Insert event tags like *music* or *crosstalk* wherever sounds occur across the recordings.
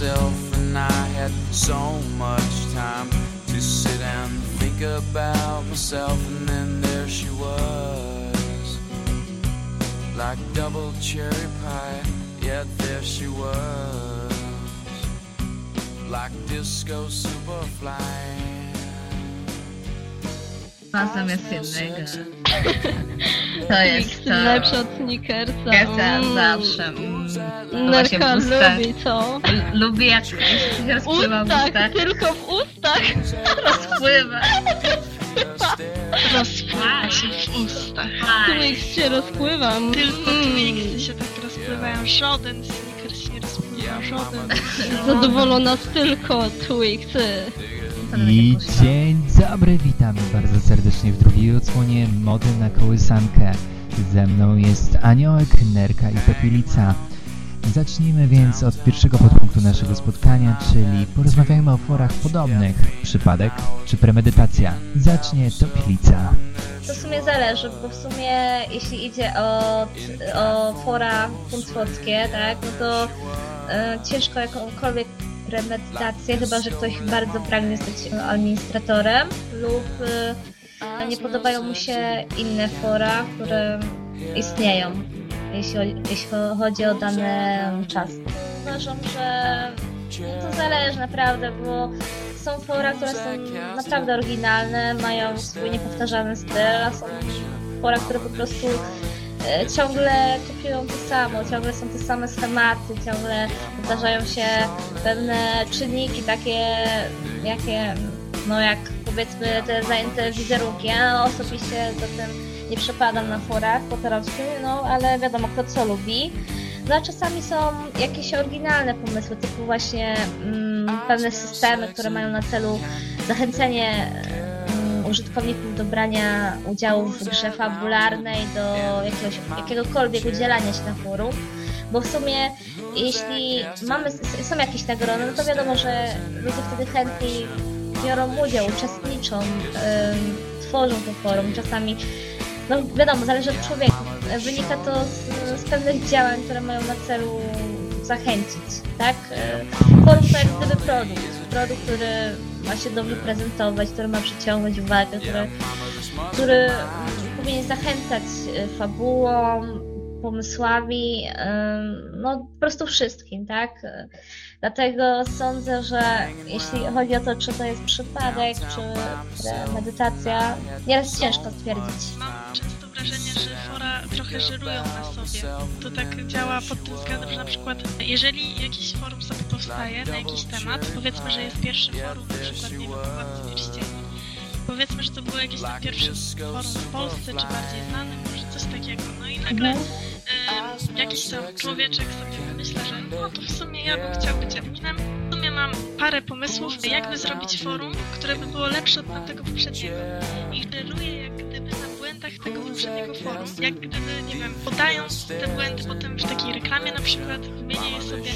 myself, and I had so much time to sit and think about myself, and then there she was, like double cherry pie. Yet there she was, like disco superfly. Ma zamiast innego. To jest to. Lepsze od Snickersa. Snickersa Mm. zawsze. Mm. Nerka ustach. lubi to. L- Lubię jak się rozpływa w Ustach, ustach. tylko w ustach. *laughs* Rozpływa. Rozpływa się w ustach. Twix się rozpływa. Mm. Tylko Twixy się tak rozpływają. Żaden Snickers nie rozpływa. Żaden. *laughs* Zadowolona tylko Twixy. I dzień dobry, witamy bardzo serdecznie w drugiej odsłonie Mody na kołysankę. Ze mną jest Aniołek, Nerka i Popielica. Zacznijmy więc od pierwszego podpunktu naszego spotkania, czyli porozmawiajmy o forach podobnych. Przypadek czy premedytacja? Zacznie Topielica. To w sumie zależy, bo w sumie jeśli idzie o, o fora punцwockie, tak, no to e, ciężko jakąkolwiek premedytację, chyba że ktoś bardzo pragnie zostać administratorem lub e, nie podobają mu się inne fora, które istnieją, jeśli, jeśli chodzi o dany czas. Uważam, że no to zależy naprawdę, bo są fora, które są naprawdę oryginalne, mają swój niepowtarzalny styl, a są fora, które po prostu ciągle kopiują to samo, ciągle są te same schematy, ciągle powtarzają się pewne czynniki takie, jakie, no jak powiedzmy te zajęte wizerunki. Ja osobiście za tym nie przepadam na forach poterowskich, no ale wiadomo kto co lubi. No a czasami są jakieś oryginalne pomysły, typu właśnie mm, pewne systemy, które mają na celu zachęcenie użytkowników do brania udziału w grze fabularnej, do jakiegoś, jakiegokolwiek udzielania się na forum. Bo w sumie jeśli mamy, są jakieś nagrody, no to wiadomo, że ludzie wtedy chętniej biorą udział, uczestniczą, tworzą to forum. Czasami no wiadomo, zależy od człowieka. Wynika to z, z pewnych działań, które mają na celu zachęcić, tak? Forum to jak gdyby produkt. Produkt, który ma się dobrze prezentować, który ma przyciągnąć uwagę, który, który powinien zachęcać e, fabułą, pomysłami, no po prostu wszystkim, tak? Dlatego sądzę, że jeśli chodzi o to, czy to jest przypadek, czy medytacja, nieraz ciężko stwierdzić. Wrażenie, że fora trochę żerują na sobie. To tak działa pod tym względem, że na przykład jeżeli jakiś forum sobie powstaje na jakiś temat, powiedzmy, że jest pierwsze forum, na przykład, nie wiem, Władcy Pierścieni. Powiedzmy, że to było jakieś tam pierwsze forum w Polsce, czy bardziej znane, może coś takiego. No i nagle em, jakiś tam człowieczek sobie wymyśla, że no to w sumie ja bym chciał być adminem. W sumie mam parę pomysłów, jakby zrobić forum, które by było lepsze od tamtego poprzedniego. I żeruje jak na błędach tego poprzedniego forum. Jak gdyby, nie wiem, podając te błędy potem w takiej reklamie na przykład, wymienia je sobie,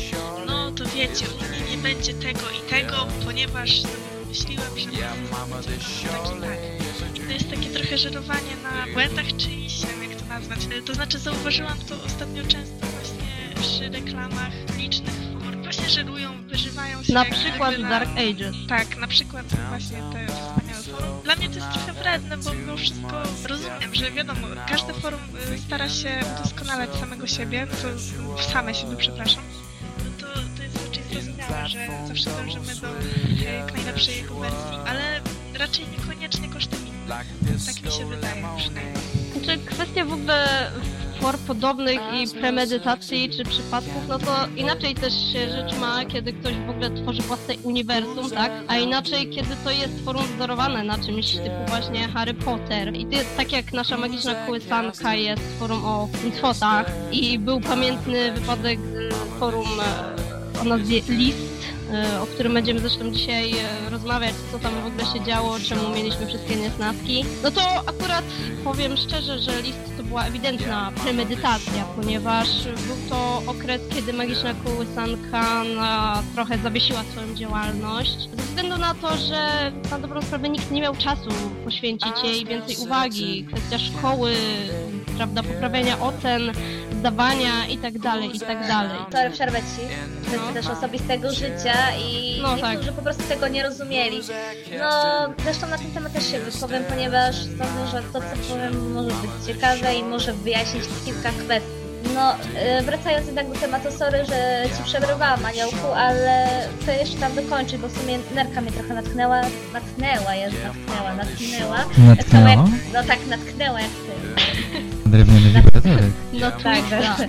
no to wiecie, u mnie nie będzie tego i tego, ponieważ sobie wymyśliłem, że taki tak. To jest takie trochę żerowanie na błędach czyichś, nie wiem jak to nazwać. To znaczy zauważyłam to ostatnio często właśnie przy reklamach licznych form. Właśnie żerują, wyżywają się. Na przykład gdyby Dark Ages. tak, na przykład właśnie te wspaniałe forum. Dla mnie to jest trochę wredne, bo mimo wszystko rozumiem, że wiadomo, każde forum y, stara się udoskonalać samego siebie, to same siebie, przepraszam. No to, to jest raczej zrozumiałe, że zawsze dążymy do jak najlepszej jego wersji, ale raczej niekoniecznie kosztem innych. Tak mi się wydaje przynajmniej. Znaczy kwestia w ogóle for podobnych i premedytacji czy przypadków, no to inaczej też się rzecz ma, kiedy ktoś w ogóle tworzy własne uniwersum, tak? A inaczej, kiedy to jest forum wzorowane na czymś typu właśnie Harry Potter. I ty, tak jak nasza magiczna kołysanka jest forum o Kunstwotach i był pamiętny wypadek z forum e, o nazwie List, e, o którym będziemy zresztą dzisiaj e, rozmawiać, co tam w ogóle się działo, czemu mieliśmy wszystkie niesnaski. No to akurat powiem szczerze, że list to była ewidentna premedytacja, ponieważ był to okres, kiedy magiczna kołysanka trochę zawiesiła swoją działalność. Ze względu na to, że na dobrą sprawę nikt nie miał czasu poświęcić jej więcej uwagi. Kwestia szkoły, prawda, poprawiania ocen zdawania i tak dalej, i tak dalej. Sorry, przerwę ci. Kwestia też osobistego życia i No niektórzy tak. po prostu tego nie rozumieli. No, zresztą na ten temat też się wypowiem, ponieważ sądzę, że to, co powiem, może być ciekawe i może wyjaśnić kilka kwestii. No, y, wracając jednak do tematu, sorry, że ci przerywałam, Aniołku, ale chcę jeszcze tam dokończyć, bo w sumie nerka mnie trochę natknęła, natknęła, jest natknęła, natknęła. Tak Natknęło? no tak, natknęła jak ty. Drewniany wibratorek. *laughs* No Tak, tak,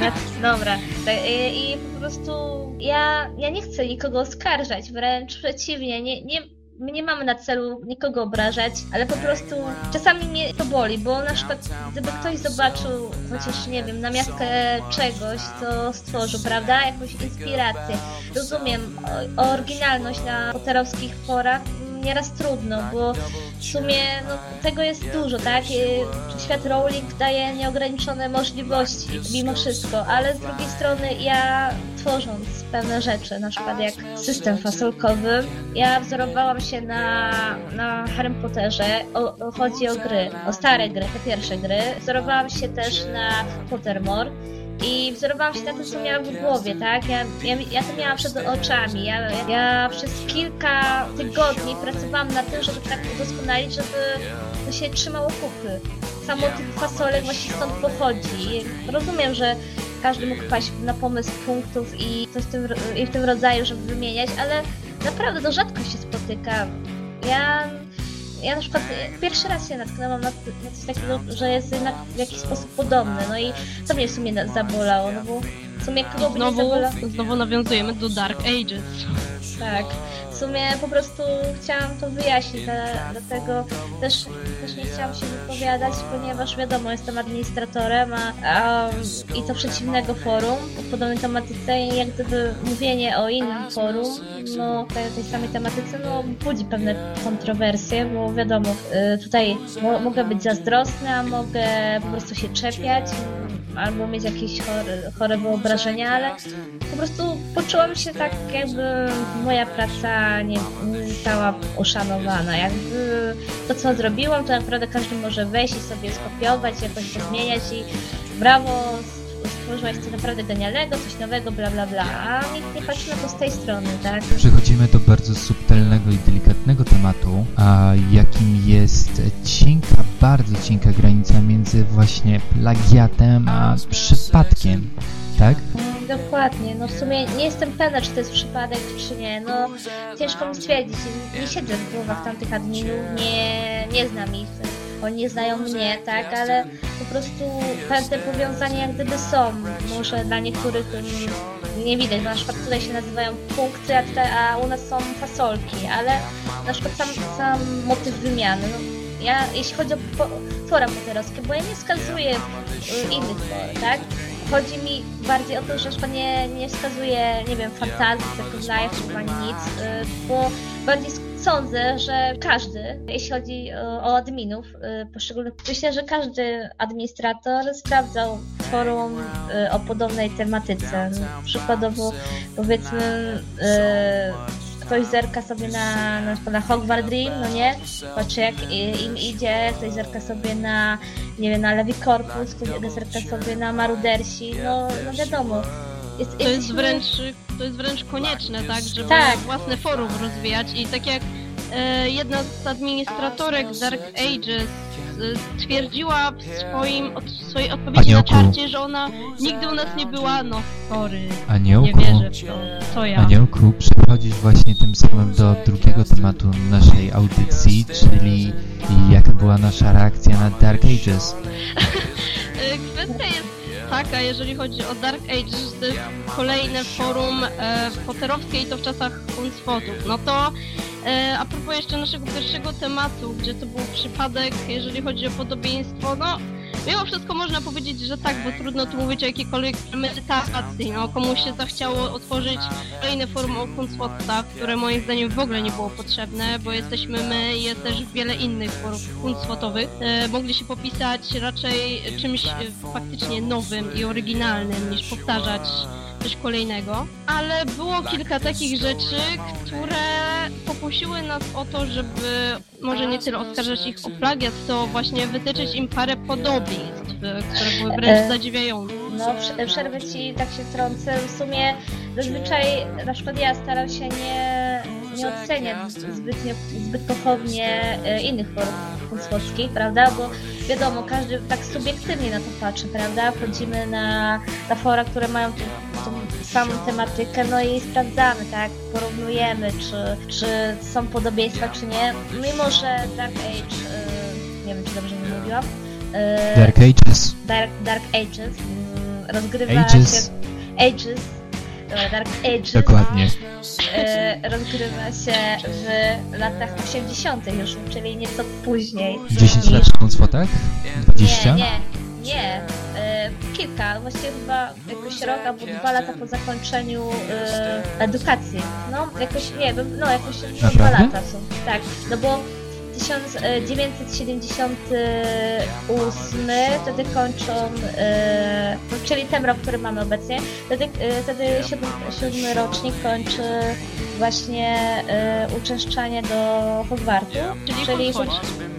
tak. Dobra. Tak, I, I po prostu ja, ja nie chcę nikogo oskarżać, wręcz przeciwnie, nie, nie, my nie mamy na celu nikogo obrażać, ale po prostu czasami mnie to boli, bo na przykład gdyby ktoś zobaczył chociaż, nie wiem, namiastkę czegoś, co stworzył, prawda, jakąś inspirację, rozumiem, oryginalność na poterowskich forach nieraz trudno, bo w sumie no, tego jest dużo, tak? Świat Rowling daje nieograniczone możliwości mimo wszystko, ale z drugiej strony ja tworząc pewne rzeczy, na przykład jak system fasolkowy, ja wzorowałam się na, na Harry Potterze, o, o, chodzi o gry, o stare gry, te pierwsze gry, wzorowałam się też na Pottermore, i wzorowałam się na tym, co miałam w głowie, tak? Ja, ja, ja to miałam przed oczami. Ja, ja przez kilka tygodni pracowałam nad tym, żeby tak udoskonalić, żeby to się trzymało kupy. Samo tych fasolek właśnie stąd pochodzi. Rozumiem, że każdy mógł paść na pomysł punktów i coś w tym, i w tym rodzaju, żeby wymieniać, ale naprawdę to rzadko się spotyka. Ja ja na przykład pierwszy raz się natknęłam na, na coś takiego, że jest jednak w jakiś sposób podobny, no i to mnie w sumie zabolało, no bo w sumie kogo by nie Znowu, zabolało? znowu nawiązujemy do Dark Ages. Tak, w sumie po prostu chciałam to wyjaśnić, dla- dlatego też, też nie chciałam się wypowiadać, ponieważ wiadomo, jestem administratorem, a, a i to przeciwnego forum o podobnej tematyce i jak gdyby mówienie o innym forum, no tej, tej samej tematyce, no budzi pewne kontrowersje, bo wiadomo, y, tutaj mo, mogę być zazdrosna, mogę po prostu się czepiać, albo mieć jakieś chore, chore wyobrażenia, ale po prostu poczułam się tak, jakby moja praca nie, nie została uszanowana. Jakby to, co zrobiłam, to naprawdę każdy może wejść i sobie skopiować, jakoś pozmieniać i brawo, stworzyłaś coś naprawdę genialnego, coś nowego, bla bla bla. A nikt nie patrzy na to z tej strony, tak? Przechodzimy do bardzo subtelnego i delikatnego tematu, a jakim jest cienka, bardzo cienka granica między właśnie plagiatem a przypadkiem, tak? Dokładnie, no w sumie nie jestem pewna, czy to jest przypadek, czy nie, no ciężko mi stwierdzić, nie, siedzę w głowach tamtych adminów, nie, nie znam ich, oni nie znają mnie, tak, ale po prostu pewne powiązania jak gdyby są, może dla niektórych nie widać, bo na przykład tutaj się nazywają punkty, a, tutaj, a u nas są fasolki, ale na przykład sam, sam motyw wymiany, no, ja, jeśli chodzi o po, fora poterowskie, bo ja nie wskazuję y, innych for, tak? Chodzi mi bardziej o to, że przykład nie, nie wskazuję, nie wiem, fantazji, Second Life, czy ani nic, y, bo bardziej sądzę, że każdy, jeśli chodzi o, o adminów y, poszczególnych, myślę, że każdy administrator sprawdzał forum y, o podobnej tematyce. Przykładowo, powiedzmy, y, ktoś zerka sobie na, na, na Hogwarts Dream, no nie? Patrzy jak im idzie, ktoś zerka sobie na, nie wiem, na Levi Corpus, ktoś zerka sobie na Marudersi, no, no wiadomo. Jest, To jest wręcz, to jest wręcz konieczne, tak, żeby Tak. własne forum rozwijać i tak jak jedna z administratorek Dark Ages e, stwierdziła w swoim, od, swojej odpowiedzi Aniołku. na czarcie, że ona nigdy u nas nie była, no sorry, nie Aniołku, wierzę w to, to ja. Aniołku, przechodzisz właśnie tym samym do drugiego tematu naszej audycji, czyli jaka była nasza reakcja na Dark Ages. *laughs* E, Kwestia jest taka, jeżeli chodzi o Dark Ages, to jest kolejne forum e, poterowskie i to w czasach Hunsfotów. No to e, a propos jeszcze naszego pierwszego tematu, gdzie to był przypadek, jeżeli chodzi o podobieństwo, no mimo wszystko można powiedzieć, że tak, bo trudno tu mówić o jakiejkolwiek medytacji, no komuś się zachciało otworzyć kolejne forum o Hunsfotach, które moim zdaniem w ogóle nie było potrzebne, bo jesteśmy my i jest też wiele innych forów Hunsfotowych. E, mogli się popisać raczej czymś e, faktycznie nowym i oryginalnym, niż powtarzać coś kolejnego, ale było kilka takich rzeczy, które pokusiły nas o to, żeby może nie tyle oskarżać ich o plagiat, to właśnie wytyczyć im parę podobieństw, które były wręcz E, zadziwiające. No, prze- przerwę ci, tak się trącę. W sumie zazwyczaj, na przykład ja staram się nie, nie oceniać zbytnio, zbyt pochopnie e, innych polskich, prawda? Bo wiadomo, każdy tak subiektywnie na to patrzy, prawda? Wchodzimy na, na fora, które mają samą tematykę, no i sprawdzamy, tak? Porównujemy, czy, czy są podobieństwa, czy nie. Mimo, że Dark Age, e, nie wiem, czy dobrze nie mówiłam, e, Dark Ages. Dark, Dark Ages mm, rozgrywa Ages. się... Ages. Dobra, Dark Ages Dokładnie. e, rozgrywa się w latach 80. już, czyli nieco później. 10 lat po Swotach? 20? Nie, nie, nie. E, kilka, właściwie chyba jakoś rok albo dwa lata po zakończeniu e, edukacji. No, jakoś, nie wiem, no jakoś no, dwa lata są. Tak, no bo 1978 wtedy kończą, e, czyli ten rok, który mamy obecnie, wtedy, e, wtedy siódmy, siódmy rocznik kończy właśnie e, uczęszczanie do Hogwartu. Czyli czyli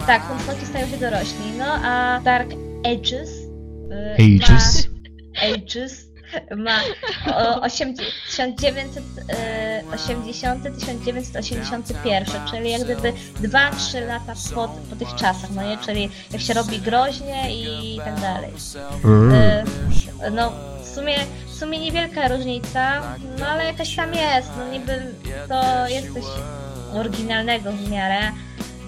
tak, Huncwoci stają się dorośli, no a Dark Ages e, Ages. ma, Ages ma o, osiem- 1980-1981, czyli jak gdyby 2-3 lata po, po tych czasach, no nie? Czyli jak się robi groźnie i tak dalej. E, No, w sumie, w sumie niewielka różnica, no ale jakaś tam jest, no niby to jest coś oryginalnego w miarę,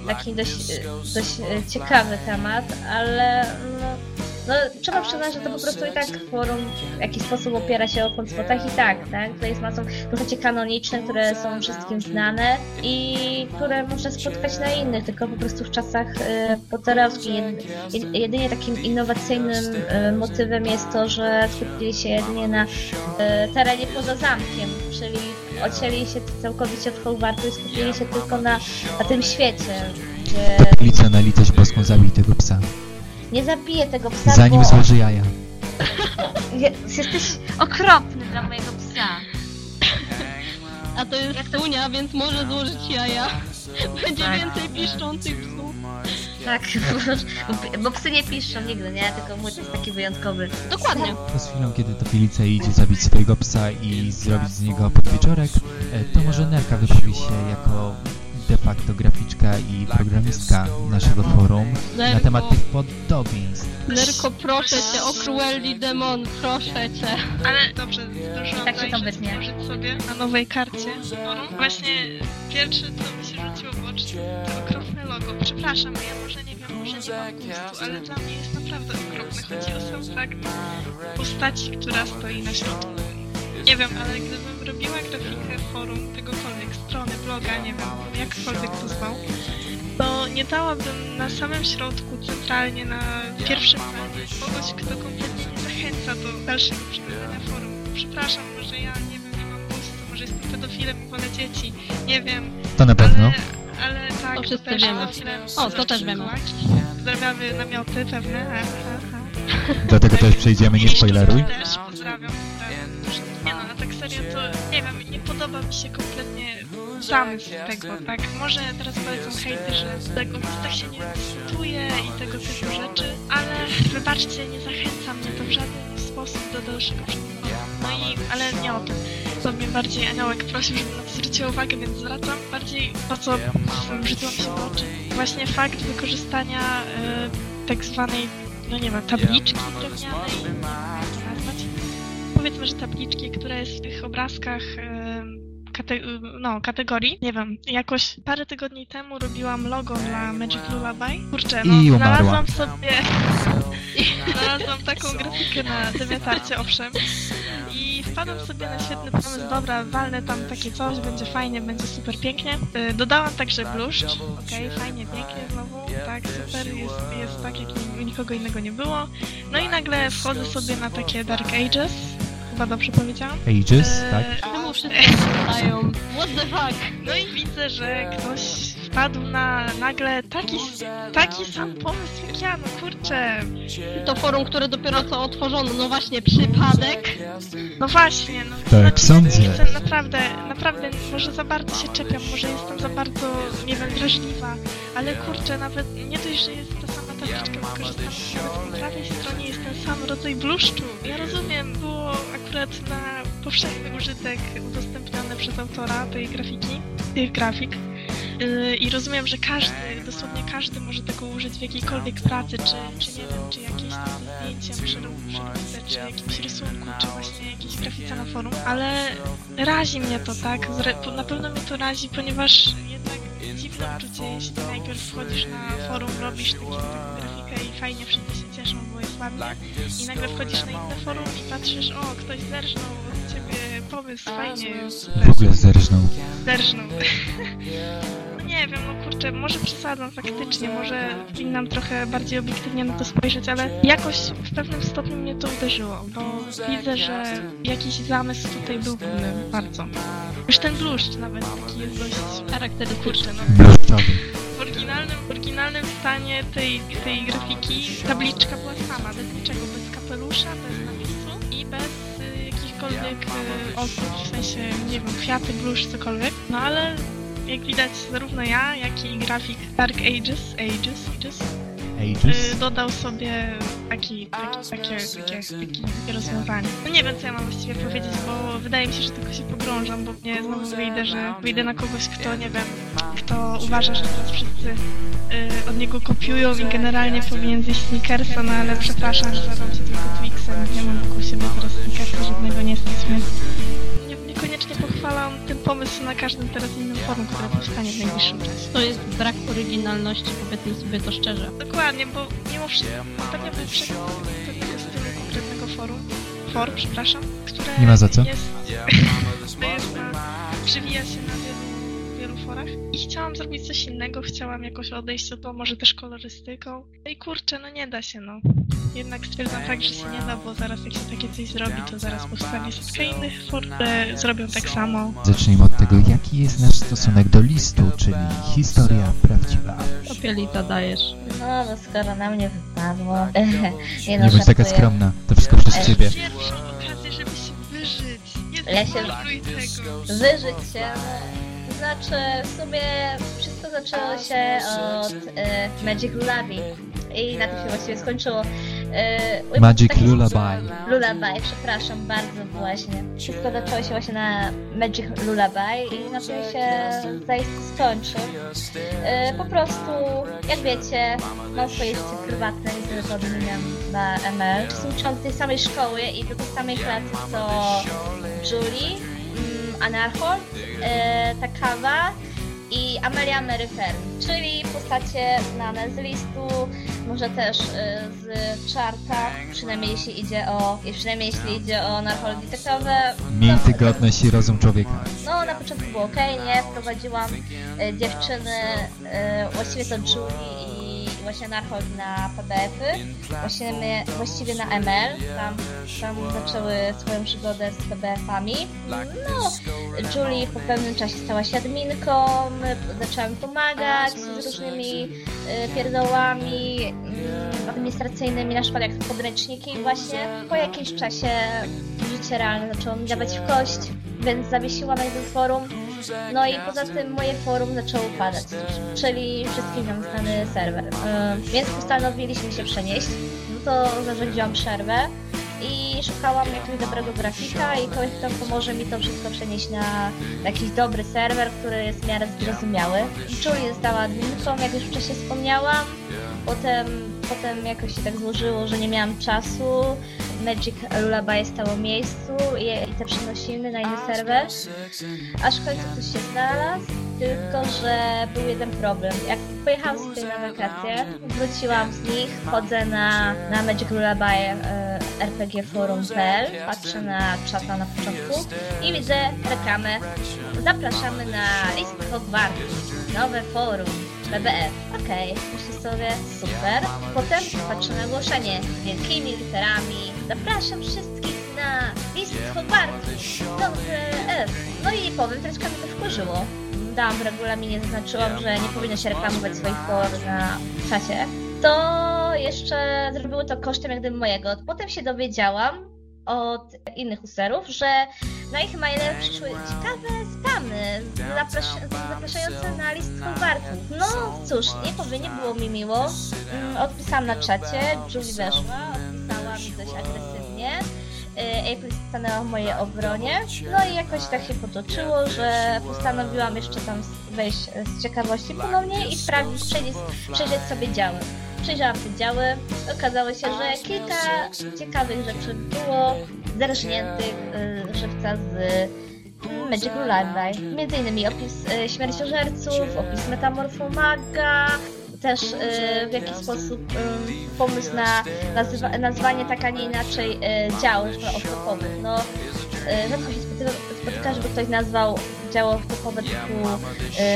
taki dość, dość e, ciekawy temat, ale no, no trzeba przyznać, że to po prostu i tak forum w jakiś sposób opiera się o konspotach i tak, tak, to jest masą postaci kanoniczne, które są wszystkim znane i które można spotkać na innych, tylko po prostu w czasach e, poterowskich. Jed, jed, jedynie takim innowacyjnym e, motywem jest to, że skupili się jedynie na e, terenie poza zamkiem, czyli odcięli się całkowicie od Hogwartu i skupili się tylko na, na tym świecie, gdzie Lica na litość boską zabij tego psa. Nie zabije tego psa, Zanim bo złoży jaja. *laughs* je- jesteś okropny dla mojego psa. A to jest Sunia, więc może złożyć jaja. Będzie Tak. więcej piszczących psów. Tak, bo, bo psy nie piszczą nigdy, nie? Tylko mój to jest taki wyjątkowy. Dokładnie. To z chwilą, kiedy to Filica idzie zabić swojego psa i zrobić z niego podwieczorek, e, to może Nerka wypowie się jako de facto graficzka i programistka naszego forum na Nerko. temat tych podobieństw. Nerko, proszę cię, o Cruelli Demon, proszę cię. Ale dobrze, zdążyłam Tak się to wytnie. sobie na nowej karcie forum. Właśnie pierwsze, co mi się rzuciło w oczy, to okropne logo. Przepraszam, ja może nie wiem, może nie mam gustu, ale dla mnie jest naprawdę okropne. Chodzi o sam fakt postaci, która stoi na środku. Nie wiem, ale gdybym robiła grafikę forum, tegokolwiek, strony, bloga, nie wiem, jakkolwiek to zwał, to nie dałabym na samym środku, centralnie na pierwszym planie kogoś, kto kompletnie nie zachęca do dalszego przebywania forum. Przepraszam, może ja nie wiem, nie mam gustu, może jestem pedofilem i wolę dzieci, nie wiem, To na pewno. ale, ale tak, To wszyscy też wiemy. O, to też wiemy. Pozdrawiamy namioty pewne, ha, ha, ha. Do tego też przejdziemy, nie spoileruj. też pozdrawiam. pozdrawiam. Nie no, a tak serio to nie wiem, nie podoba mi się kompletnie zamysł tego, tak? Może teraz powiedzą hejty, że tego tak się nie dyskutuje i tego typu rzeczy, ale wybaczcie, nie zachęca mnie to w żaden sposób do dalszego przebywania. No i, ale nie o tym. To mnie bardziej Aniołek prosił, żebym na to zwróciła uwagę, więc zwracam. Bardziej to, co rzuciło mi się w oczy. Właśnie fakt wykorzystania y, tak zwanej, no nie wiem, tabliczki drewnianej, to nazwać. Powiedzmy, że tabliczki, która jest w tych obrazkach y, kate no, kategorii. Nie wiem, jakoś parę tygodni temu robiłam logo dla Magic Lullaby. Kurczę, no, I umarła. znalazłam sobie... *laughs* znalazłam taką grafikę na Demetarcie, owszem. I wpadłam sobie na świetny pomysł, dobra, walnę tam takie coś, będzie fajnie, będzie super pięknie. Y, Dodałam także bluszcz, okej, fajnie, pięknie znowu, tak, super, jest, jest tak, jak nikogo innego nie było. No i nagle wchodzę sobie na takie Dark Ages, chyba dobrze powiedziałam. Ages, Eee, tak? Czemu wszyscy pytają? What the fuck? No i widzę, że ktoś wpadł na nagle taki, taki sam pomysł jak ja, no kurczę. To forum, które dopiero co otworzono, no właśnie, przypadek. No właśnie, no. Tak, sądzę. Jestem naprawdę, naprawdę, może za bardzo się czepiam, może jestem za bardzo, nie wiem, drażliwa, ale kurczę, nawet nie dość, że jest ta sama wykorzystana, nawet po prawej stronie jest ten sam rodzaj bluszczu. Ja rozumiem, było akurat na powszechny użytek udostępnione przez autora tej grafiki, tych grafik. Yy, I rozumiem, że każdy, dosłownie każdy może tego użyć w jakiejkolwiek pracy, czy, czy nie wiem, czy jakieś tam zdjęciem, przeróbce, czy jakimś rysunku, czy właśnie jakiejś grafice na forum, ale razi mnie to, tak? Zre- na pewno mnie to razi, ponieważ dziwne uczucie, jeśli najpierw wchodzisz na forum, robisz taki, taką grafikę i fajnie wszyscy się cieszą, bo jest ładnie, i nagle wchodzisz na inne forum i patrzysz, o, ktoś zerżnął od ciebie pomysł, fajnie, super W ogóle zerżnął. zerżnął. Nie wiem, no kurczę, może przesadzam faktycznie, może powinnam trochę bardziej obiektywnie na to spojrzeć, ale jakoś w pewnym stopniu mnie to uderzyło, bo widzę, że jakiś zamysł tutaj był główny, bardzo. Już ten bluszcz nawet taki jest dość Charakterystyczny. no. W oryginalnym, w oryginalnym stanie tej, tej grafiki tabliczka była sama, bez niczego, bez kapelusza, bez napisu i bez y, jakichkolwiek y, osób, w sensie, nie wiem, kwiaty, bluszcz, cokolwiek. No ale jak widać, zarówno ja, jak i grafik Dark Ages, Ages, Ages Ages? y, dodał sobie taki, taki, takie, takie, takie rozwiązanie. No nie wiem, co ja mam właściwie powiedzieć, bo wydaje mi się, że tylko się pogrążam, bo mnie znowu wyjdę, że wyjdę na kogoś, kto, nie wiem, kto uważa, że teraz wszyscy y, od niego kopiują i generalnie powinien zjeść Snickersa, no ale przepraszam, że zadam się tylko Twixem, nie mam wokół siebie teraz Snickersa, żadnego nie stać pomysł na każdym teraz innym forum, które powstanie w najbliższym czasie. To jest brak oryginalności, powiedzmy sobie to szczerze. Dokładnie, bo mimo wszystko pewnie był przykład pewnego stylu konkretnego forum, for, przepraszam, które Nie ma za co. jest, *laughs* przywija się na forach i chciałam zrobić coś innego, chciałam jakoś odejść od to, może też kolorystyką. No i kurczę, no nie da się, no. Jednak stwierdzam fakt, że się nie da, bo zaraz jak się takie coś zrobi, to zaraz powstanie setka innych for, które zrobią tak samo. Zacznijmy od tego, jaki jest nasz stosunek do listu, czyli historia prawdziwa. Popielita dajesz. No, bo skoro na mnie wypadło. *laughs* nie no, Nie bądź taka skromna, to wszystko przez ciebie. Pierwszą okazję, żeby się wyżyć. Nie Ja się- tego. Wyżyć się. To znaczy, w sumie wszystko zaczęło się od e, Magic Lullaby. I na tym się właściwie skończyło. E, Magic taki- Lullaby. Lullaby, przepraszam bardzo właśnie. Wszystko zaczęło się właśnie na Magic Lullaby i na tym się zaiste skończy. E, po prostu, jak wiecie, mam swoje życie prywatne, to odmieniam na ML. Jestem uczący tej samej szkoły i do tej samej klasy co Julie, Anarchol, e, Takawa i Amelia Merrifer, czyli postacie znane z listu, może też e, z czarta, przynajmniej jeśli idzie o, przynajmniej jeśli idzie o Anarchol Detektowe. Miej No, tygodność i rozum człowieka. no, na początku było ok, nie? Wprowadziłam e, dziewczyny, e, właściwie to Julie i właśnie Narchol na PBF-y, właśnie my, właściwie na ML, tam, tam zaczęły swoją przygodę z PBF-ami. No, Julie po pewnym czasie stała się adminką, zaczęłam pomagać z różnymi e, pierdołami mm, administracyjnymi, na przykład jak podręczniki właśnie. Po jakimś czasie życie realne zaczęło mi dawać w kość, więc zawiesiłam jakby forum. No i poza tym moje forum zaczęło upadać, czyli wszystkim nam znany serwer. E, Więc postanowiliśmy się przenieść. No to zarządziłam przerwę i szukałam jakiegoś dobrego grafika i kogoś, kto pomoże mi to wszystko przenieść na jakiś dobry serwer, który jest w miarę zrozumiały. Julie została adminką, jak już wcześniej wspomniałam. Potem, potem jakoś się tak złożyło, że nie miałam czasu. Magic Lullaby stało miejscu i, te przenosimy na inny serwer. Aż w końcu ktoś się znalazł, tylko że był jeden problem. Jak pojechałam sobie na wakacje, wróciłam z nich, chodzę na, na Magic Lullaby e, rpgforum.pl, patrzę na czata na początku i widzę reklamę. Zapraszamy na list Hogwarts, nowe forum, BBF. Okej, myślę sobie, super. Potem patrzę na ogłoszenie wielkimi literami. Zapraszam wszystkich na Hogwarts, nowy BBF. No i powiem, troszkę mnie to wkurzyło dałam w regulaminie, zaznaczyłam, że nie powinno się reklamować swoich for na czacie, to jeszcze zrobiły to kosztem jak gdyby mojego. Potem się dowiedziałam od innych userów, że na ich maile przyszły ciekawe spamy zapras- zapraszające na list wartów. No cóż, nie powinien, było mi miło. Mm, Odpisałam na czacie, Julie weszła, odpisała mi dość agresywnie. Y, April stanęła w mojej obronie. No i jakoś tak się potoczyło, że postanowiłam jeszcze tam wejść z ciekawości ponownie i sprawdzić, przejrzeć sobie działy. Przejrzałam te działy, okazało się, że kilka ciekawych rzeczy było zerżniętych y, żywca z Magic Lullaby. Między innymi opis y, śmierciożerców, opis metamorfu maga, też y, w jaki sposób y, pomysł na nazwanie tak, a nie inaczej y, off-topowych. No, y, rzadko się spotyka, spotyka, żeby ktoś nazwał działo off-topowe typu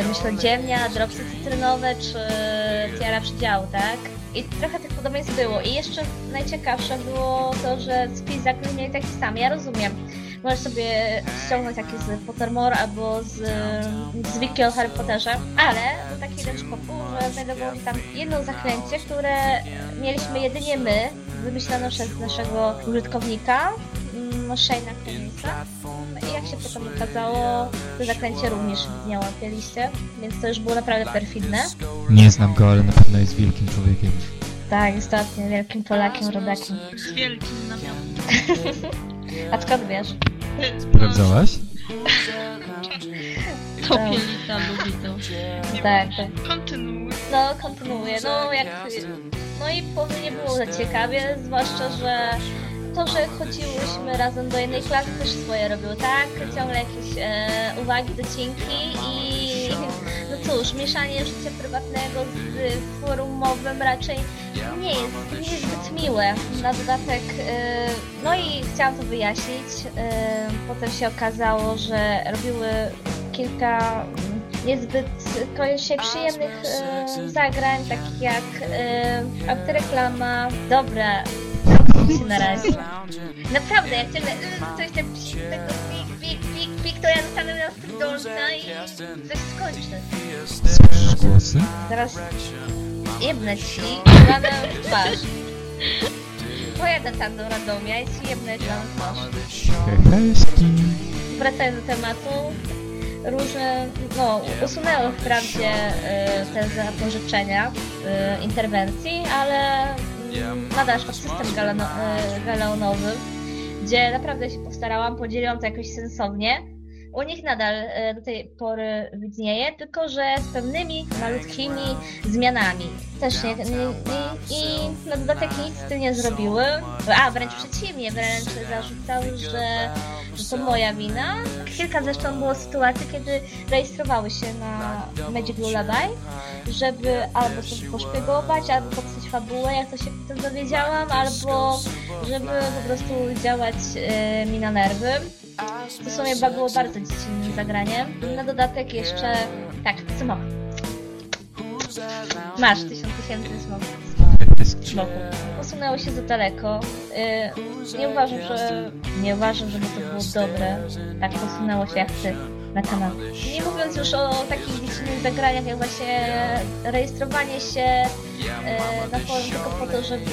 y, myślodziemnia, dropsy cytrynowe czy tiara przydziału, tak? I trochę tych podobieństw było. I jeszcze najciekawsze było to, że spis zaklęć mieli taki sam. Ja rozumiem. Możesz sobie ściągnąć taki z Pottermore albo z, z wiki o Harry Potterze, ale do takiej rzecz popu, że znajdowało się tam jedno zaklęcie, które mieliśmy jedynie my, wymyślono przez naszego użytkownika, mm, Shane'a Collinsa. I jak się potem okazało, to zaklęcie również widniało w tej liście, więc to już było naprawdę perfidne. Nie znam go, ale na pewno jest wielkim człowiekiem. Tak, istotnie, wielkim Polakiem, rodakiem. Z wielkim namiotem. *laughs* A skąd wiesz? Sprawdzałaś? To Pielita lubi to. Tak, tak. Kontynuuj. No, kontynuuję. No, jak... No i powiem, nie było za ciekawie, zwłaszcza, że to, że chodziłyśmy razem do jednej klasy też swoje robiło, tak? Ciągle jakieś e, uwagi, docinki i no cóż, mieszanie życia prywatnego z forumowym raczej nie jest, nie jest zbyt miłe. Na dodatek, e, no i chciałam to wyjaśnić. E, potem się okazało, że robiły kilka niezbyt koniecznie przyjemnych e, zagrań, takich jak e, autoreklama. Dobra, się na razie. Naprawdę, jak ciągle y, coś tam tego pik, pik, pik, pik, to ja zostanę na stridolca i coś skończy. Słyszysz głosy? Zaraz jebnę ci i radę w twarz. Pojadę tam do Radomia i ci jebnę tam w twarz. Heheszki. Wracając do tematu, różne, no, usunęły wprawdzie y, te zapożyczenia y, interwencji, ale nadal szła system galano, y, galeonowy, gdzie naprawdę się postarałam, podzieliłam to jakoś sensownie. U nich nadal y, do tej pory widnieje, tylko że z pewnymi malutkimi zmianami. Też nie, nie, nie i na dodatek nic z tym nie zrobiły. A wręcz przeciwnie, wręcz zarzucały, że to moja wina. Kilka zresztą było sytuacji, kiedy rejestrowały się na Magic Lullaby, żeby albo sobie poszpiegować, albo popsuć fabułę, jak to się potem dowiedziałam, albo żeby po prostu działać y, mi na nerwy. To w sumie było bardzo dziecinnym zagraniem. Na dodatek jeszcze, tak, smok. Masz tysiąc tysięcy smoków. Posunęło się za daleko. Y, nie uważam, że nie uważam, żeby to było dobre. Tak posunęło się jak ty na kanał. Nie mówiąc już o takich dziecinnych zagraniach, jak właśnie rejestrowanie się y, na forum tylko po to, żeby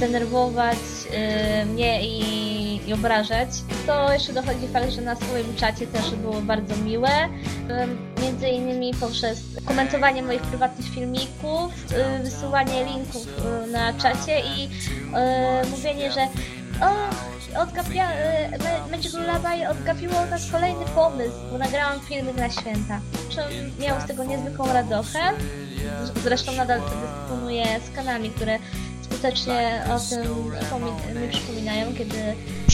denerwować y, mnie i, i obrażać, to jeszcze dochodzi fakt, że na swoim czacie też było bardzo miłe. Między innymi poprzez komentowanie moich prywatnych filmików, y, wysyłanie linków y, na czacie i y, mówienie, że o, odgapia, y, Ma- Magic Lullaby odgapiło nas kolejny pomysł, bo nagrałam filmik na święta. Czym miał z tego niezwykłą radochę. Zresztą nadal dysponuję skanami, które skutecznie o tym mi przypominają, kiedy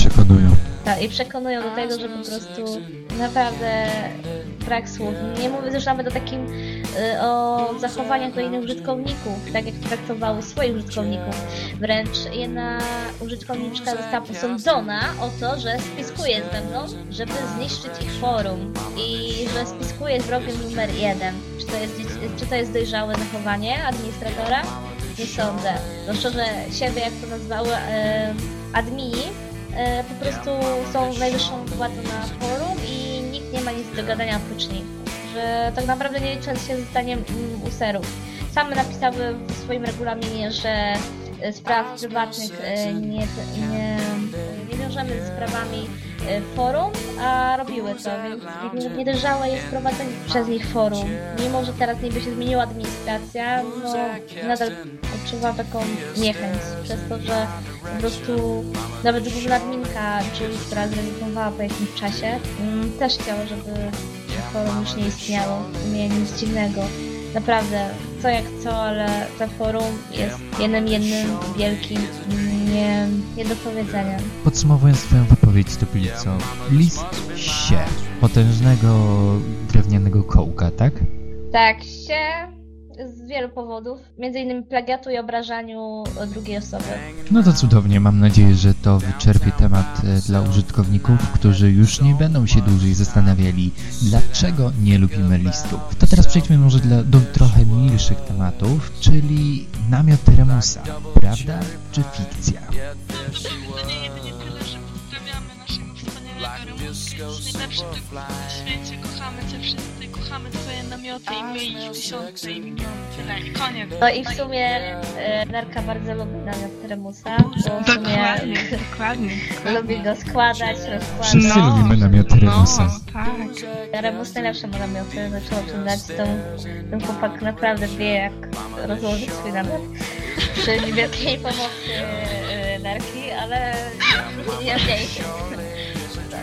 Przekonują. tak, i przekonują do tego, że po prostu naprawdę brak słów. Nie mówię też nawet o takim, y, o zachowaniach do innych użytkowników, tak jak traktowały swoich użytkowników. Wręcz jedna użytkowniczka została posądzona o to, że spiskuje ze mną, żeby zniszczyć ich forum i że spiskuje z wrogiem numer jeden. Czy to jest, czy to jest dojrzałe zachowanie administratora? Nie sądzę. No szczerze, siebie, jak to nazwały e, admini, po prostu są najwyższą władzą na forum i nikt nie ma nic do gadania oprócz nich. że tak naprawdę nie licząc się z zdaniem userów. Same napisały w swoim regulaminie, że e, spraw prywatnych e, nie, nie, nie wiążemy z sprawami e, forum, a robiły to, więc nie, nie drżało jest prowadzenie przez nich forum. Mimo, że teraz niby się zmieniła administracja, no nadal odczuwa taką niechęć przez to, że po prostu nawet główna adminka, czyli która zrezygnowała po jakimś czasie, mm, też chciała, żeby forum już nie istniało. Nie, nic dziwnego. Naprawdę, co jak co, ale to forum jest jednym, jednym wielkim nie, niedopowiedzeniem. Podsumowując Twoją wypowiedź, Toplico, list się potężnego drewnianego kołka, tak? Tak, się z wielu powodów, między innymi plagiatu i obrażaniu drugiej osoby. No to cudownie, mam nadzieję, że to wyczerpie temat e, dla użytkowników, którzy już nie będą się dłużej zastanawiali, dlaczego nie lubimy listów. To teraz przejdźmy może dla, do trochę milszych tematów, czyli namiot Remusa. Prawda czy fikcja? Remuska, jest najlepszy typ na świecie, kochamy cię wszyscy, kochamy twoje namioty i my ich tysiące i miliony. Tyle, i koniec. No i w sumie e, Nerka bardzo lubi namiot Remusa, bo w sumie Dokładnie, dokładnie. lubi go składać, rozkładać. Wszyscy lubimy namioty Remusa. No, tak. Remus najlepsze ma namioty, zaczęło przyznać, to ten chłopak naprawdę wie jak rozłożyć swój namiot. Przy niewielkiej pomocy e, Nerki, ale nie mniej.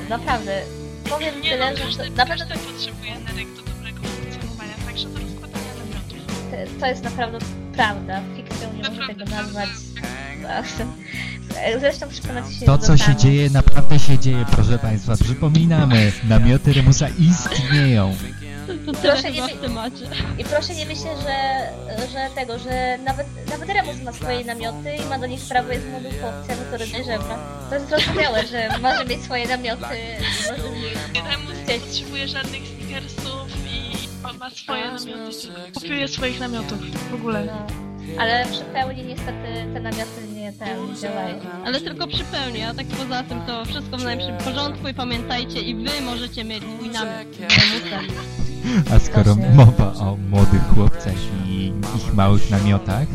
Naprawdę, powiem Nie tyle, no, że każdy, to, na pewno każdy potrzebuje nerek do dobrego funkcjonowania, także do rozkładania namiotów. to, to jest naprawdę prawda. Fikcją nie można tego Naprawdę, nazwać. Zresztą przekonacie się To, co się dzieje, naprawdę się dzieje, proszę Państwa. Przypominamy, namioty Remusa istnieją. To Proszę nie- w temacie. I proszę nie myśleć, że, że tego, że nawet, nawet Remus ma swoje namioty i ma do nich prawo, jest młodym chłopcem, który dojrzewa. To jest zrozumiałe, że może mieć swoje namioty i może nie Remus nie potrzebuje żadnych sneakersów i on ma swoje namioty, kopiuje swoich namiotów w ogóle. no. Ale przy pełni niestety te namioty nie, nie działają. Ale tylko przy pełni, a tak poza tym to wszystko w najlepszym porządku i pamiętajcie, i wy możecie mieć swój namiot z. A skoro mowa o młodych chłopcach i ich małych namiotach,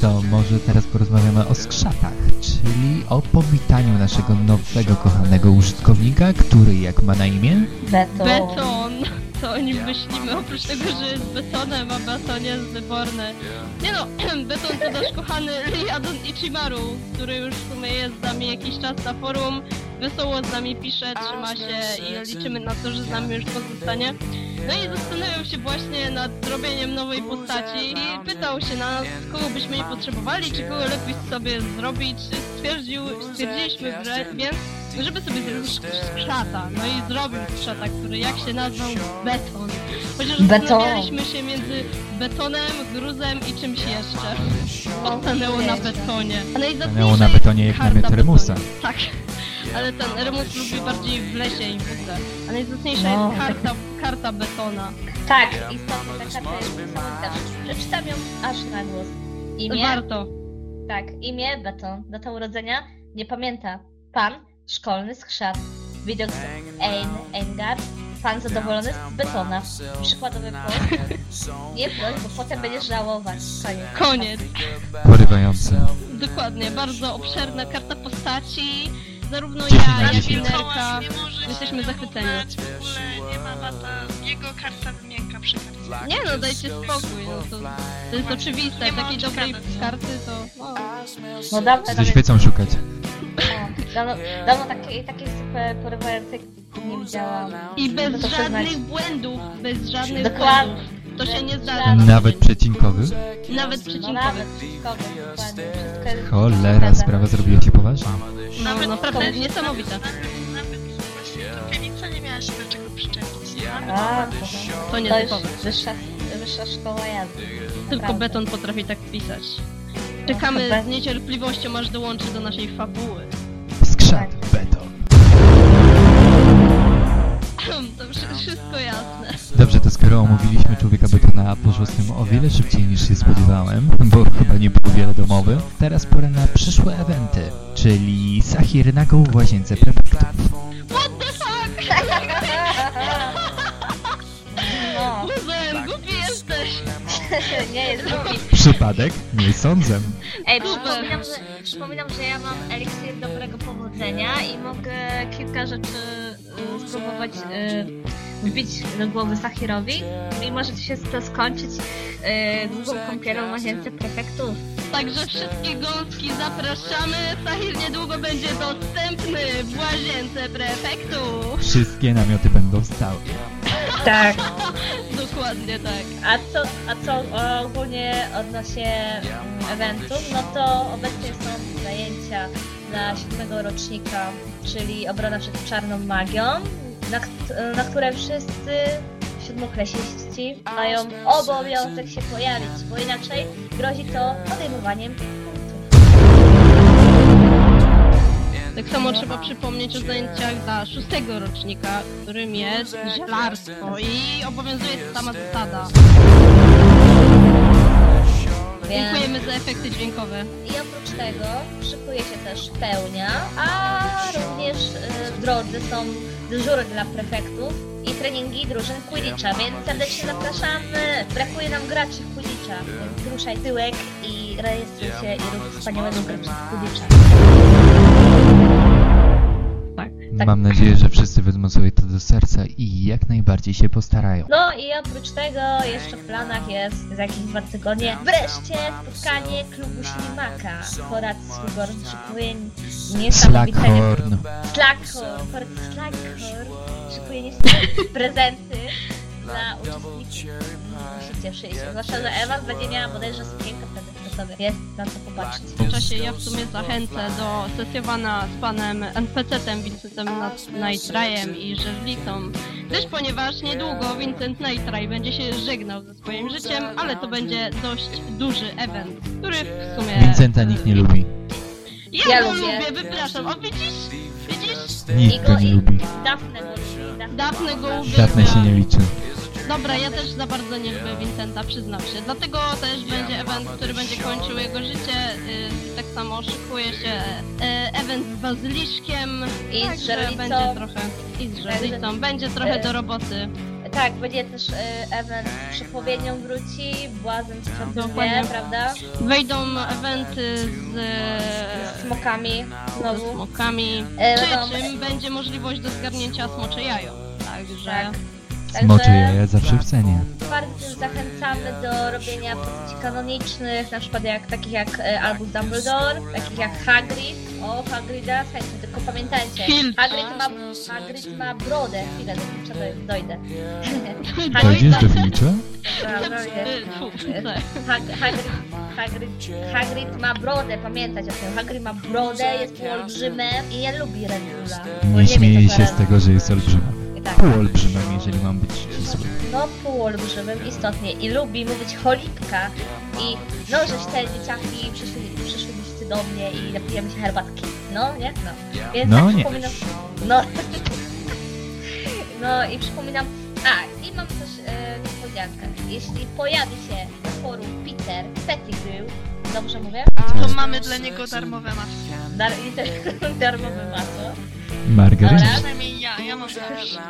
to może teraz porozmawiamy o skrzatach, czyli o powitaniu naszego nowego, kochanego użytkownika, który jak ma na imię? Beton. Beton! Co o nim myślimy, oprócz tego, że jest betonem, a beton jest wyborny. Nie no, *clears throat* beton to nasz kochany Riadon Ichimaru, który już w sumie jest z nami jakiś czas na forum, wesoło z nami pisze, trzyma się i liczymy na to, że z nami już pozostanie. No i zastanawiał się właśnie nad robieniem nowej postaci i pytał się nas, kogo byśmy nie potrzebowali, czy kogo lepiej sobie zrobić. Stwierdził, stwierdziliśmy wrę- więc, żeby sobie zrobić skrzata. No i zrobił skrzata, który jak się nazwał? Beton. Chociaż Beton. zastanawialiśmy się między betonem, gruzem i czymś jeszcze. Postanęło na betonie. A najzacniejsza Stanęło na betonie jak Remusa. betonu. Tak. Ale ten Remus lubi bardziej w lesie i w ogóle. A najzacniejsza No, jest karta, karta betona. Tak, istotnie ta karta jest niesamowita. Przeczytam ją aż na głos. Imię? Warto. Tak, imię, beton, data urodzenia, nie pamięta. Pan, szkolny skrzat. Widok z Ein, Engard, pan zadowolony z betona. Przykładowy post. *laughs* Nie proś, bo potem będziesz żałować. Koniec. Koniec. Porywający. Dokładnie, bardzo obszerna karta postaci. Zarówno 10 ja, jak i 10. Nerka. jesteśmy zachwyceni. W ogóle nie ma lata, jego karta wymienka przy karcie. Nie no, dajcie spokój. No to, to jest oczywiste. Takiej o dobrej karty to... No. No dawno, Ze świecą szukać. dawno, dawno takiej, takiej super porywającej nie widziałam. I bez żadnych przyznać. błędów. Bez żadnych Dokładnie. błędów. To się nie zdarza. Nawet- przecinkowy? Nawet No przecinkowych. nawet przeciwkowy, dokładnie. Wszystko jest Cholera, zgadza. sprawa zrobiła się poważna. No, naprawdę to- niesamowite. Nawet, nawet właśnie Topielica nie miała się do czego przyczepić. A, to, To to już nietypowe. wyższa, wyższa szkoła jazdy. Tylko Naprawdę. beton potrafi tak pisać. Czekamy z niecierpliwością, aż dołączy do naszej fabuły. Wszy- wszystko jasne. Dobrze, to skoro omówiliśmy człowieka betona, poszło z tym o wiele szybciej niż się spodziewałem, bo chyba nie było wiele domowy, teraz pora na przyszłe eventy, czyli Sahir Nago w łazience prefektów. *laughs* nie jest głupi. Przypadek? Nie sądzę. Ej, przypominam że, przypominam, że ja mam eliksir dobrego powodzenia i mogę kilka rzeczy y, spróbować y, wbić do głowy Sahirowi i może się to skończyć y, długą kąpielą w łazience prefektów. Także wszystkie gąski zapraszamy. Sahir niedługo będzie dostępny w łazience prefektu. Wszystkie namioty będą stałe. Tak. *laughs* Dokładnie tak. A co, a co ogólnie odnośnie eventów, no to obecnie są zajęcia dla siódmego rocznika, czyli obrona przed czarną magią, na, na które wszyscy siódmoklasiści mają obowiązek się pojawić, bo inaczej grozi to odejmowaniem Tak samo trzeba przypomnieć o zajęciach dla szóstego rocznika, którym jest żelarstwo i obowiązuje ta sama zasada. Dziękujemy za efekty dźwiękowe. I oprócz tego szykuje się też pełnia, a również y, w drodze są dyżury dla prefektów i treningi drużyn Quidditcha, więc serdecznie zapraszamy. Brakuje nam graczy Quidditcha, więc ruszaj tyłek i rejestruj się i rób wspaniałego gracza Quidditcha. Tak. Mam nadzieję, że wszyscy wezmą sobie to do serca i jak najbardziej się postarają. No i oprócz tego jeszcze w planach jest za jakieś dwa tygodnie wreszcie spotkanie klubu Ślimaka. Porad Swigor szykuje niesamowite Slackhorn. Slackhorn, Fort Slackhorn szykuje niesamowite *laughs* prezenty dla uczestników. Musicie przyjść, zwłaszcza, że Ewa będzie miała bodajże sukienkę sobie. Jest na co popatrzeć. W tym czasie ja w sumie zachęcę do sesjowana z panem NPC-tem Vincentem Nightrajem i Żerlicą, gdyż ponieważ niedługo Vincent Nightraj będzie się żegnał ze swoim życiem, ale to będzie dość duży event, który w sumie... Vincenta nikt nie lubi. Ja, Ja go lubię. lubię, wypraszam. O widzisz? Widzisz? Nikt go nie lubi. Dafne go lubi. Dafne. Go Dafne się nie liczy. Dobra, ja też za bardzo nie lubię Vincenta, przyznam się. Dlatego też będzie event, który będzie kończył jego życie. Yy, tak samo szykuje się yy, event z bazyliszkiem. I z Także żerlicą. będzie trochę. I z żerlicą. Będzie trochę e, do roboty. Tak, będzie też y, event z przepowiednią wróci, błazen Dokładnie. przepowiednie, prawda? Wejdą eventy z, Z smokami ze znowu. smokami. E, Przy czym będzie możliwość do zgarnięcia smocze jajo. Także. Tak. Smoczy Także jaja zawsze w cenie. bardzo zachęcamy do robienia postaci kanonicznych, na przykład jak, takich jak e, Albus Dumbledore, takich jak Hagrid. O, Hagrida, słuchajcie, tylko pamiętajcie. Hagrid ma, Hagrid ma brodę, chwilę, *laughs* do doj- dojdę. Dojdziesz do Filcza? Dobra, dojdę. Hag- Hagrid, Hagrid, Hagrid ma brodę, pamiętać o tym. Hagrid ma brodę, jest półolbrzymem i nie lubi bo Nie śmieję się z tego, że jest olbrzymem. Tak, Półolbrzymem, jeżeli mam być ścisły. no półolbrzymem istotnie i lubi mówić cholipka i no, żeś te dzieciaki przyszli, przyszliście do mnie i napijemy się herbatki. No, nie? No. Więc No, tak nie. przypominam... No. no i przypominam... A, i mam też e, niespodziankę. Jeśli pojawi się na forum Peter Pettigrew, dobrze mówię? To mamy dla niego darmowe masło. Dar, I też *laughs* darmowe masło. Margaret? Dobra. Przynajmniej ja, ja mam zawsze.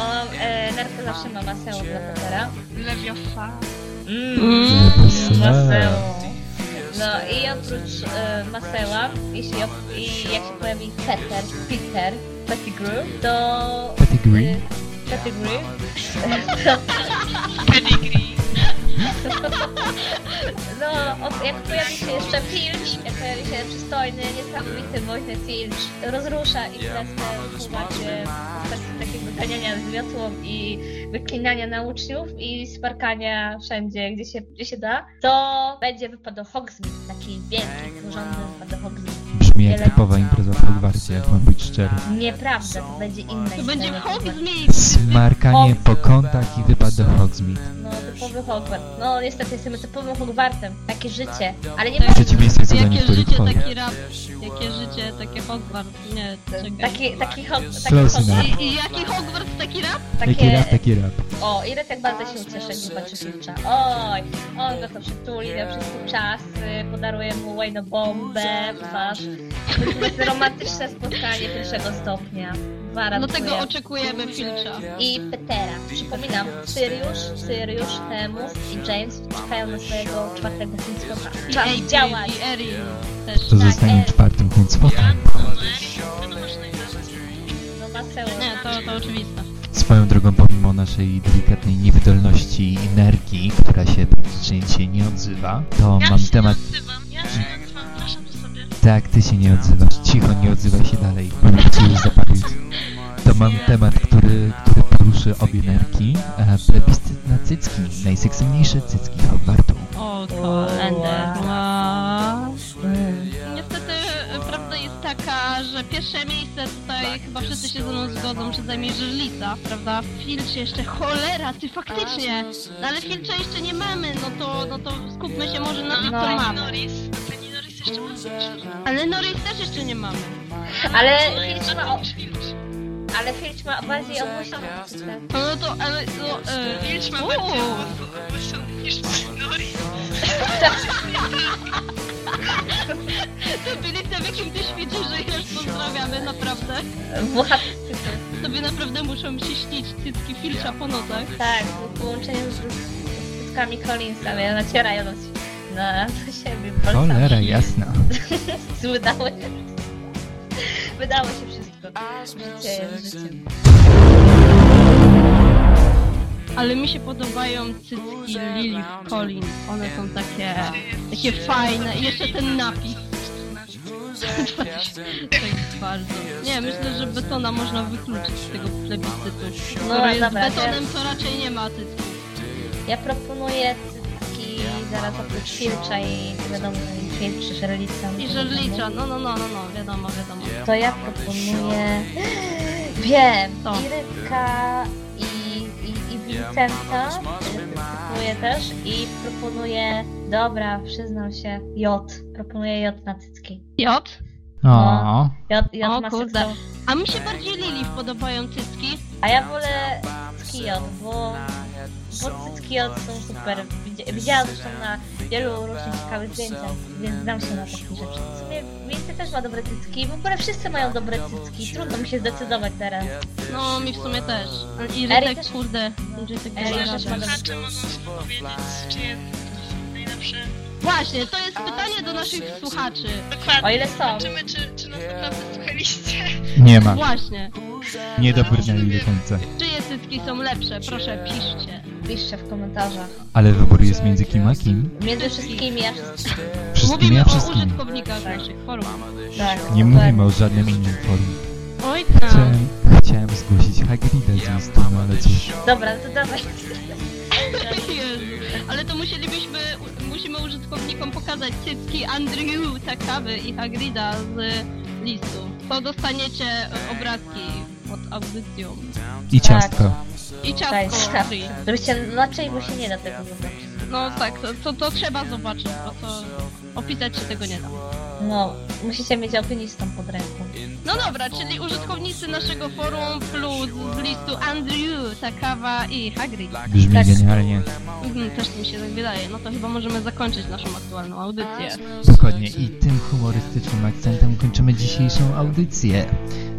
O, e, Nerka zawsze ma maseło dla Petera. Lewiosa. Mm. Maseło. No i oprócz e, maseła, jeśli op- i jak się pojawi Peter, Peter, Pettigrew, to... Pedigree? e, Pettigrew, Pedigree. No, jak pojawi się jeszcze Filch, jak pojawi się przystojny, niesamowity, woźny Filch, rozrusza i presne tłumaczy kwestię takiego ganiania z i wyklinania na uczniów i sparkania wszędzie, gdzie się, gdzie się da, to będzie wypad do Hogsmeade, taki wielki, porządny wypad do Hogsmeade. Brzmi jak typowa impreza w Hogwarcie, jak mam być szczery. Nieprawda, to będzie inna To będzie. Hogsmeade! Smarkanie po kątach i wypad do Hogsmeade. No, typowy Hogwart. No, niestety jesteśmy typowym Hogwartem. Takie życie. Ale nie Tak. ma... Do Jakie życie, taki rap. Jakie życie, takie Hogwarts. Nie, czekaj. Taki, taki, hog, taki Hogwart. enough. I, I jaki Hogwarts, taki rap? Takie, Jaki rap, taki rap. O, Iret jak bardzo się ucieszy, jak zobaczy Filcza. Oj, on go to przytuli, miał wszystkie czasy, podaruje mu łajno bombę, twarz. To *laughs* jest romantyczne spotkanie pierwszego stopnia. Do Gwarantuję. tego oczekujemy Filcza. I Petera. Przypominam, Syriusz, Syriusz, Temus i James czekają na swojego czwartego. I Czas AB, działać! i Erin też. To Tak, zostanie e. czwartym Huncwotem. No, no, no i. No Maseo. Nie, to, to oczywiste. Swoją drogą, pomimo naszej delikatnej niewydolności i energii, która się praktycznie dzisiaj nie odzywa, to Ja mam się temat... nie odzywam, ja się Tak, ty się nie odzywasz. Cicho, nie odzywaj się dalej. Mogę cię już zapalić. To mam temat, który, który poruszy obie nerki. E, plebiscyt na cycki. Najseksowniejsze cycki Hogwartu. O. Mm. Niestety prawda jest taka, że pierwsze miejsce tutaj chyba wszyscy się ze mną zgodzą, że zajmie Żyrlica, prawda? Filcz jeszcze, cholera, ty faktycznie! No ale Filcza jeszcze nie mamy, no to, no to skupmy się może na tym, No. co mamy. Norris jeszcze Ale Norris też jeszcze nie mamy. Ale Filcz ma ale Filcz ma bardziej cyckę. No to, ale, no, e, Filcz ma bardziej ogłoszony niż Norris. To Filicja, w jakim ty świecie żyjesz? Pozdrawiamy, naprawdę. Cyckę. Tobie naprawdę muszą się śnić cycki Filcza po nocach. Tak, w połączeniu z, cyckami Collinsa, mnie nacierają na, na, na siebie. palcami. Cholera jasna. *laughs* Udało się. Wydało się wszystko. Życie jest życiem. Ale mi się podobają cycki Lily Collins. One są takie, takie fajne. I jeszcze ten napis. To jest bardzo. Nie, myślę, że betona można wykluczyć z tego plebiscytu. No, Skoro jest dobra, betonem, to raczej nie ma cycków. Ja proponuję cycki zaraz oprócz Filcza i wiadomo, i Filcz, Żerlica. I żerlicza, no, no, no, no, no, wiadomo, wiadomo. To ja proponuję... Wiem, Co? Iryka i, i, i Vincenta proponuję też i proponuję... Dobra, przyznam się, J. Proponuję J na cycki. J? O, J, J O ma kurde. A mi się bardziej Lili podobają cycki. A ja wolę cycki J, bo, bo cycki J są super. Widzi- Widziałam zresztą na wielu różnych ciekawych zdjęciach, więc znam się na takich rzeczy. W sumie Vincy też ma dobre cycki, w ogóle wszyscy mają dobre cycki, trudno mi się zdecydować teraz. No, mi w sumie też. I Rytek, też- kurde. Rytek Eri daje też ma dobre- Słuchacze mogą sobie powiedzieć, czyje są najlepsze. Właśnie, to jest pytanie do naszych słuchaczy. Dokładnie. O ile są. Zobaczymy, czy, czy nas naprawdę słuchaliście. nie ma. Właśnie. Nie dobrnęli do końca. Czyje cycki są lepsze? Proszę, piszcie. Piszcie w komentarzach. Ale wybór jest między kim a kim? Między wszystkimi, ja wszystkimi. Wszystkimi Mówimy a o wszystkimi. użytkownikach naszych forum. Tak, Nie dokładnie. mówimy o żadnym innym forum. Oj tam. Chciałem, chciałem zgłosić Hagrida z listu, no ale cóż. Dobra, to dawaj. Jezu. *laughs* Ale to musielibyśmy, musimy użytkownikom pokazać cycki Andrew, Takawy i Hagrida z listu. To dostaniecie obrazki pod audycją. I ciastko. I Daj, ciastko tak. free. Żebyście inaczej, bo się nie da tego zobaczyć. No tak, to, to, to trzeba zobaczyć, bo to opisać się tego nie da. No, musicie mieć alpinistą pod ręką. No dobra, czyli użytkownicy naszego forum plus z listu Andrew, Takawa i Hagrid. Brzmi Tak. genialnie. Mhm, też mi się tak wydaje. No to chyba możemy zakończyć naszą aktualną audycję. Dokładnie. I tym humorystycznym akcentem kończymy dzisiejszą audycję.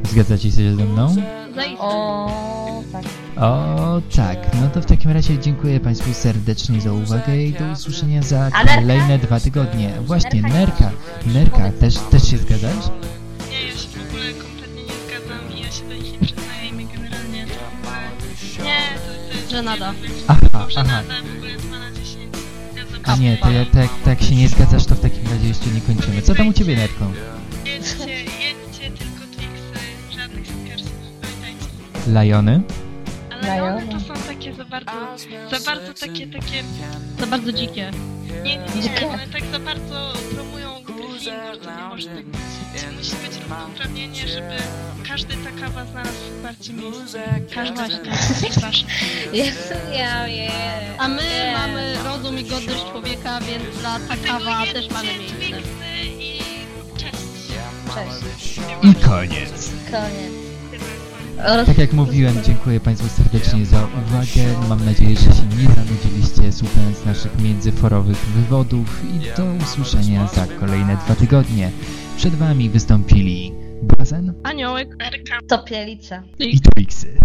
Zgadzacie się ze mną? Zaiste. O, tak. O tak, no to w takim razie dziękuję Państwu serdecznie za uwagę i do usłyszenia za kolejne dwa tygodnie. Właśnie, Nerka? Nerka. Też, też się zgadzasz? Nie, ja się w ogóle kompletnie nie zgadzam i ja się do nich nie przyznaję i my generalnie to. Nie, to, to jest... Że nada. Aha, aha. Żenada, w ogóle 2 na 10. Ja A nie, to ja tak, tak się nie zgadzasz, to w takim razie jeszcze nie kończymy. Co tam u Ciebie, Nerką? Lajony? Ale Liony. one to są takie za bardzo, za bardzo takie, takie... To bardzo dzikie. Nie, nie, nie, Dzikie. one tak za bardzo promują Gryffindor, to nie może tak być. Musi być równouprawnienie, żeby każdy ta kawa znalazł wsparcie miejsce. Każdy ja, je. A my mamy rozum i godność człowieka, więc dla Takawa też mamy miejsce. I cześć. Cześć. I koniec. Koniec. Oraz Tak jak mówiłem, dziękuję Państwu serdecznie za uwagę. Mam nadzieję, że się nie zanudziliście słuchając naszych międzyforowych wywodów i do usłyszenia za kolejne dwa tygodnie. Przed Wami wystąpili Bazen Aniołek. Erka. Topielica. i Twixy.